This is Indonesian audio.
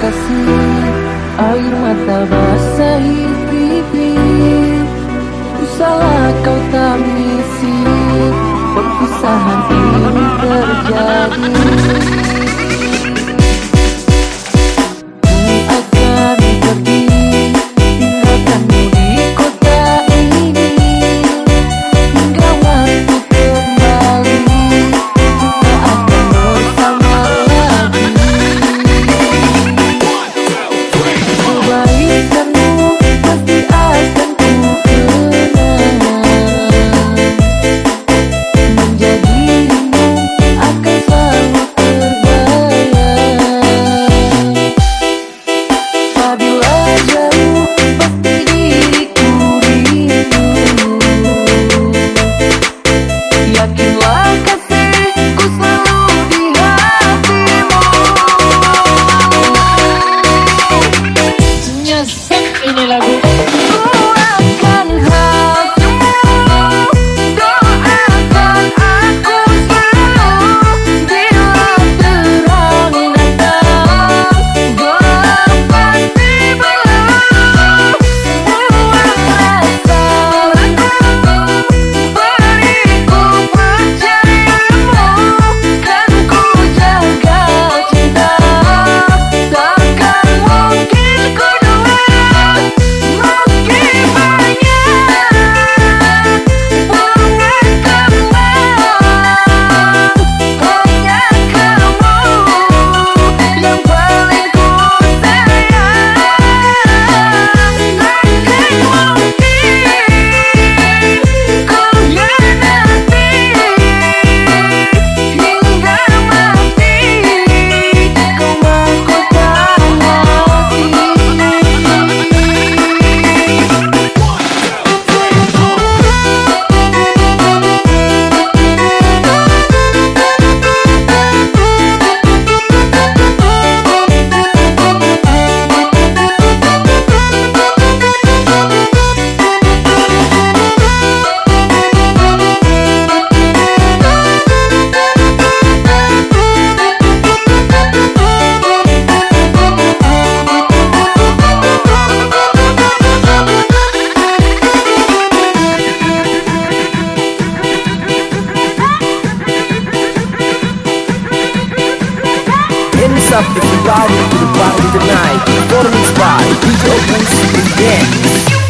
kasih Air mata basahi pipi Salah kau tak misi Perpisahan ini terjadi nila up everybody to the party tonight Performance by DJ Opus Dance